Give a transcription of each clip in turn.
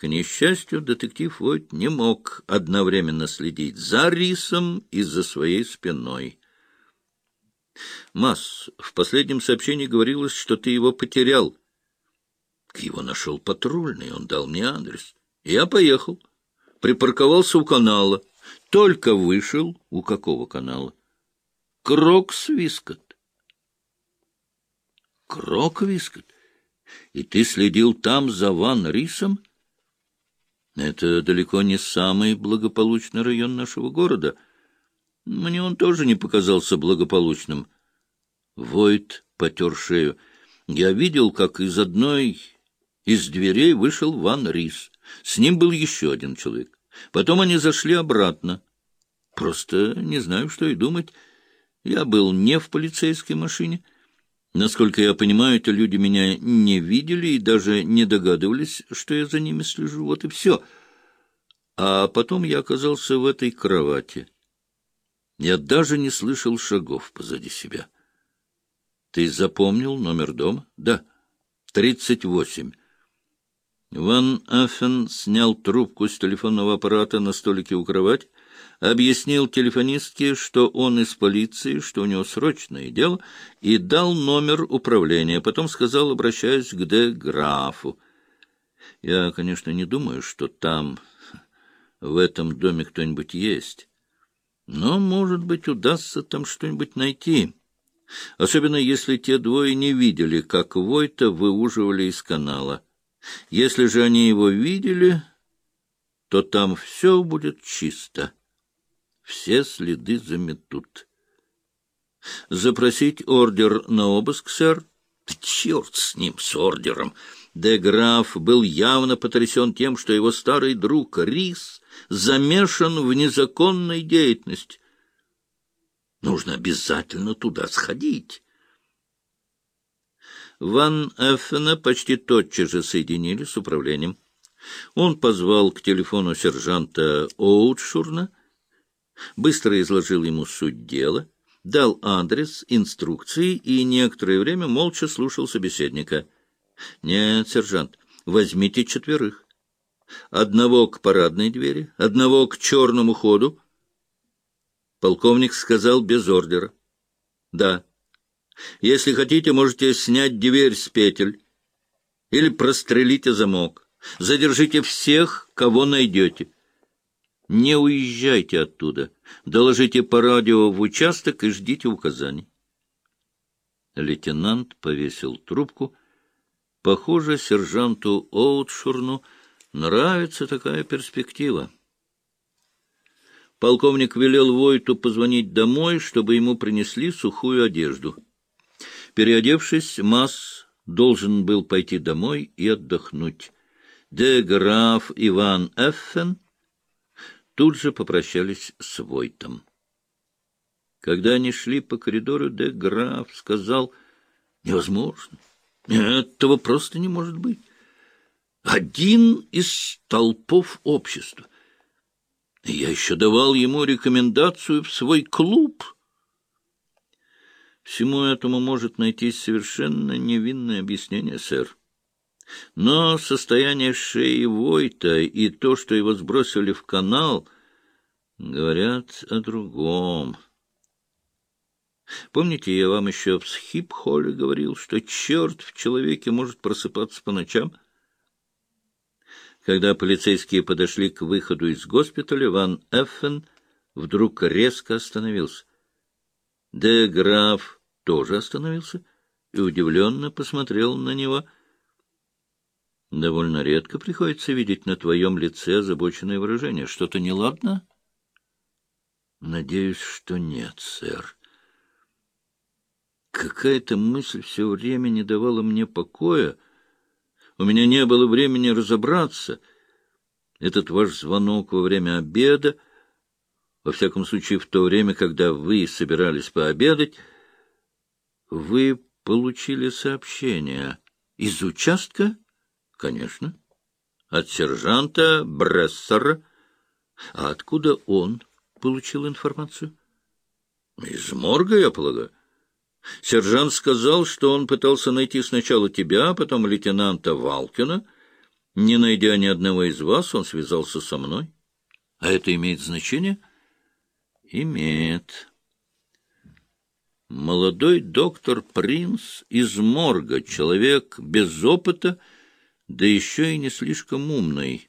К несчастью, детектив Войт не мог одновременно следить за рисом и за своей спиной. Масс, в последнем сообщении говорилось, что ты его потерял. Его нашел патрульный, он дал мне адрес. Я поехал, припарковался у канала. Только вышел. У какого канала? Кроксвискот. Кроквискот? И ты следил там за Ван Рисом? Это далеко не самый благополучный район нашего города. Мне он тоже не показался благополучным. Войт потер шею. Я видел, как из одной из дверей вышел Ван Рис. С ним был еще один человек. Потом они зашли обратно. Просто не знаю, что и думать. Я был не в полицейской машине. Насколько я понимаю, эти люди меня не видели и даже не догадывались, что я за ними слежу. Вот и все. А потом я оказался в этой кровати. Я даже не слышал шагов позади себя. Ты запомнил номер дома? Да. Тридцать восемь. Ван Аффен снял трубку с телефонного аппарата на столике у кровати, объяснил телефонистке, что он из полиции, что у него срочное дело, и дал номер управления. Потом сказал, обращаясь к де Графу. «Я, конечно, не думаю, что там, в этом доме кто-нибудь есть, но, может быть, удастся там что-нибудь найти» особенно если те двое не видели, как Войта выуживали из канала. Если же они его видели, то там все будет чисто. Все следы заметут. Запросить ордер на обыск, сэр? Черт с ним, с ордером! Де Граф был явно потрясен тем, что его старый друг Рис замешан в незаконной деятельности. Нужно обязательно туда сходить. Ван Эффена почти тотчас же соединили с управлением. Он позвал к телефону сержанта Оутшурна, быстро изложил ему суть дела, дал адрес, инструкции и некоторое время молча слушал собеседника. — Нет, сержант, возьмите четверых. Одного к парадной двери, одного к черному ходу. Полковник сказал без ордера. — Да. — если хотите, можете снять дверь с петель или прострелите замок. Задержите всех, кого найдете. Не уезжайте оттуда. Доложите по радио в участок и ждите указаний. Лейтенант повесил трубку. Похоже, сержанту Оутшурну нравится такая перспектива. Полковник велел Войту позвонить домой, чтобы ему принесли сухую одежду. Переодевшись, Масс должен был пойти домой и отдохнуть. Де граф Иван Эффен тут же попрощались с Войтом. Когда они шли по коридору, де граф сказал, «Невозможно, этого просто не может быть. Один из толпов общества. Я еще давал ему рекомендацию в свой клуб». Всему этому может найтись совершенно невинное объяснение, сэр. Но состояние шеи Войта и то, что его сбросили в канал, говорят о другом. Помните, я вам еще в Схип-холле говорил, что черт в человеке может просыпаться по ночам? Когда полицейские подошли к выходу из госпиталя, Ван Эффен вдруг резко остановился. Де граф тоже остановился и удивленно посмотрел на него. «Довольно редко приходится видеть на твоем лице озабоченное выражение. Что-то неладно?» «Надеюсь, что нет, сэр». Какая-то мысль все время не давала мне покоя. У меня не было времени разобраться. Этот ваш звонок во время обеда, во всяком случае в то время, когда вы собирались пообедать, вы получили сообщение из участка? Конечно. От сержанта Брессера. А откуда он получил информацию? Из морга, я полагаю. Сержант сказал, что он пытался найти сначала тебя, а потом лейтенанта Валкина. Не найдя ни одного из вас, он связался со мной. А это имеет значение? Имеет. Молодой доктор Принц из морга, человек без опыта, да еще и не слишком умный.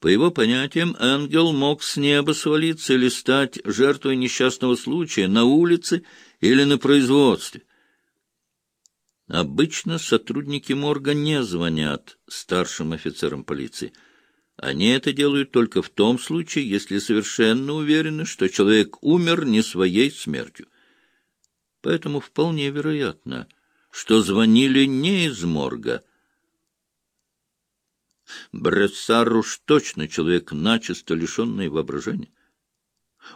По его понятиям, ангел мог с неба свалиться или стать жертвой несчастного случая на улице или на производстве. Обычно сотрудники морга не звонят старшим офицерам полиции. Они это делают только в том случае, если совершенно уверены, что человек умер не своей смертью. Поэтому вполне вероятно, что звонили не из морга. Брессар уж точно человек начисто лишенный воображения.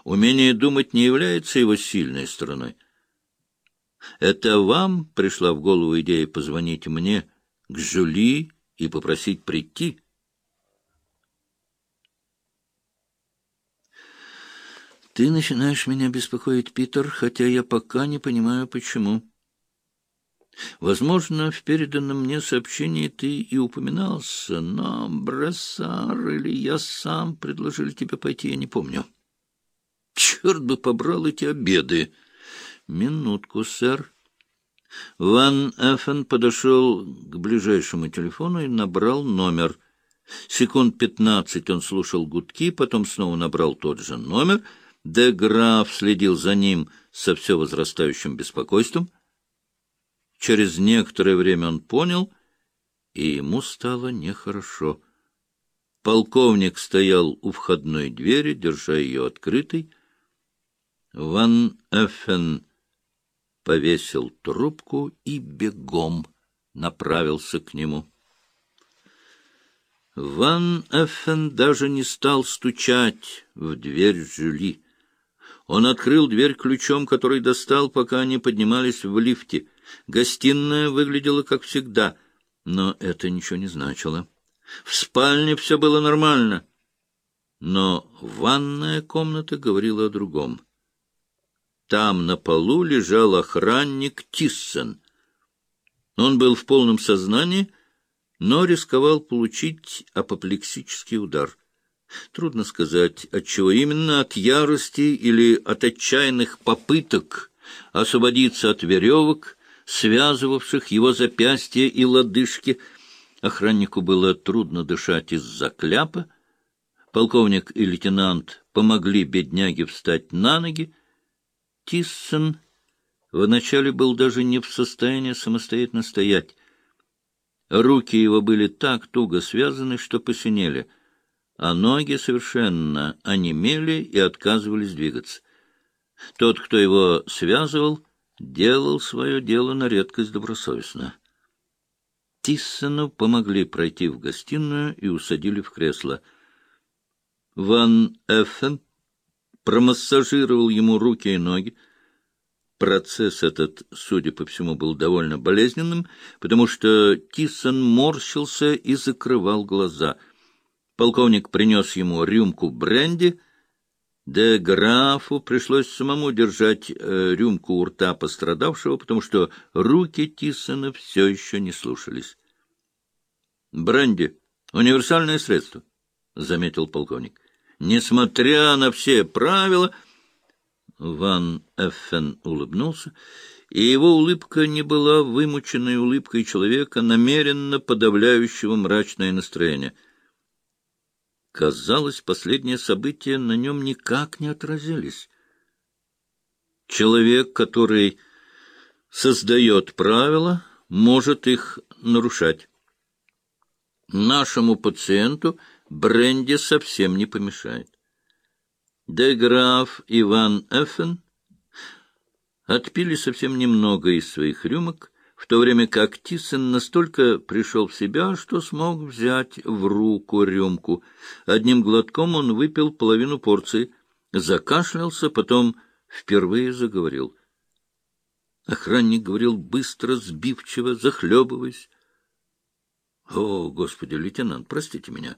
Умение думать не является его сильной стороной. Это вам пришла в голову идея позвонить мне, к Жюли, и попросить прийти? Ты начинаешь меня беспокоить, Питер, хотя я пока не понимаю, почему. Возможно, в переданном мне сообщении ты и упоминался, но Брессар или я сам предложили тебе пойти, я не помню. Черт бы побрал эти обеды! Минутку, сэр. Ван Эффен подошел к ближайшему телефону и набрал номер. Секунд пятнадцать он слушал гудки, потом снова набрал тот же номер — Де Граф следил за ним со все возрастающим беспокойством. Через некоторое время он понял, и ему стало нехорошо. Полковник стоял у входной двери, держа ее открытой. Ван Эффен повесил трубку и бегом направился к нему. Ван Эффен даже не стал стучать в дверь Жюли. Он открыл дверь ключом, который достал, пока они поднимались в лифте. Гостиная выглядела как всегда, но это ничего не значило. В спальне все было нормально, но ванная комната говорила о другом. Там на полу лежал охранник Тиссен. Он был в полном сознании, но рисковал получить апоплексический удар — Трудно сказать, от чего именно, от ярости или от отчаянных попыток освободиться от веревок, связывавших его запястья и лодыжки. Охраннику было трудно дышать из-за кляпа. Полковник и лейтенант помогли бедняге встать на ноги. Тиссон вначале был даже не в состоянии самостоятельно стоять. Руки его были так туго связаны, что посинели — а ноги совершенно онемели и отказывались двигаться. Тот, кто его связывал, делал свое дело на редкость добросовестно. Тиссону помогли пройти в гостиную и усадили в кресло. Ван Эффен промассажировал ему руки и ноги. Процесс этот, судя по всему, был довольно болезненным, потому что Тиссон морщился и закрывал глаза — Полковник принес ему рюмку бренди. Де графу пришлось самому держать э, рюмку у рта пострадавшего, потому что руки Тиссона все еще не слушались. — Бренди — универсальное средство, — заметил полковник. — Несмотря на все правила... Ван Эффен улыбнулся, и его улыбка не была вымученной улыбкой человека, намеренно подавляющего мрачное настроение — Казалось, последние события на нем никак не отразились. Человек, который создает правила, может их нарушать. Нашему пациенту бренди совсем не помешает. Де граф Иван Эффен отпили совсем немного из своих рюмок, в то время как Тиссен настолько пришел в себя, что смог взять в руку рюмку. Одним глотком он выпил половину порции, закашлялся, потом впервые заговорил. Охранник говорил быстро, сбивчиво, захлебываясь. — О, господи, лейтенант, простите меня.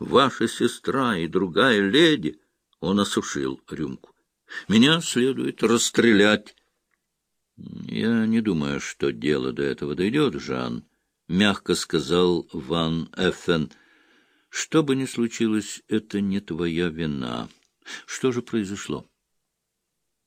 Ваша сестра и другая леди... Он осушил рюмку. Меня следует расстрелять. Я не думаю, что дело до этого дойдет, Жан. — мягко сказал Ван Эффен. — Что бы ни случилось, это не твоя вина. Что же произошло?